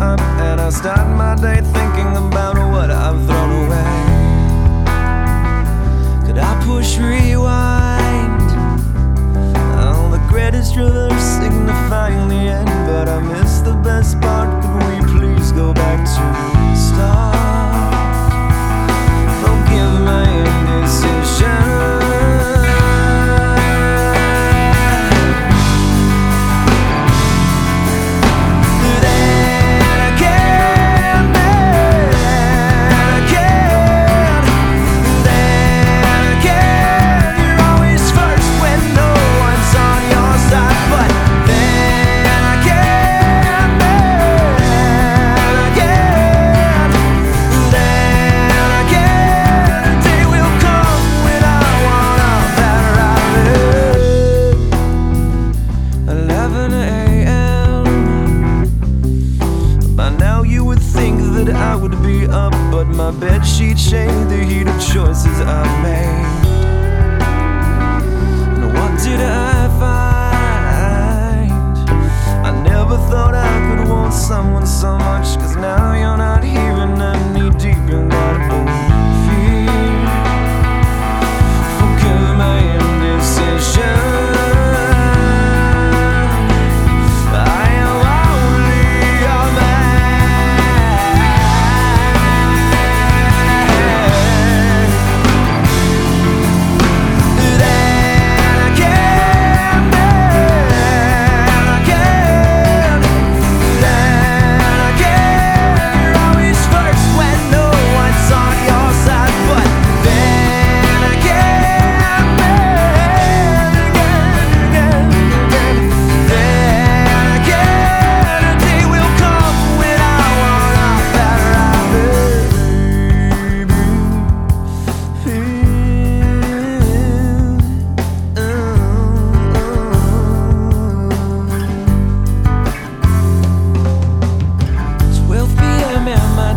up and I start my day thinking about But my bed sheet shade the heat of choice.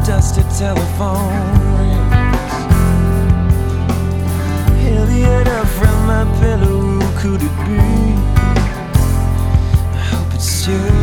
dusty telephone rings. Helium up from my pillow, who could it be? I hope it's you.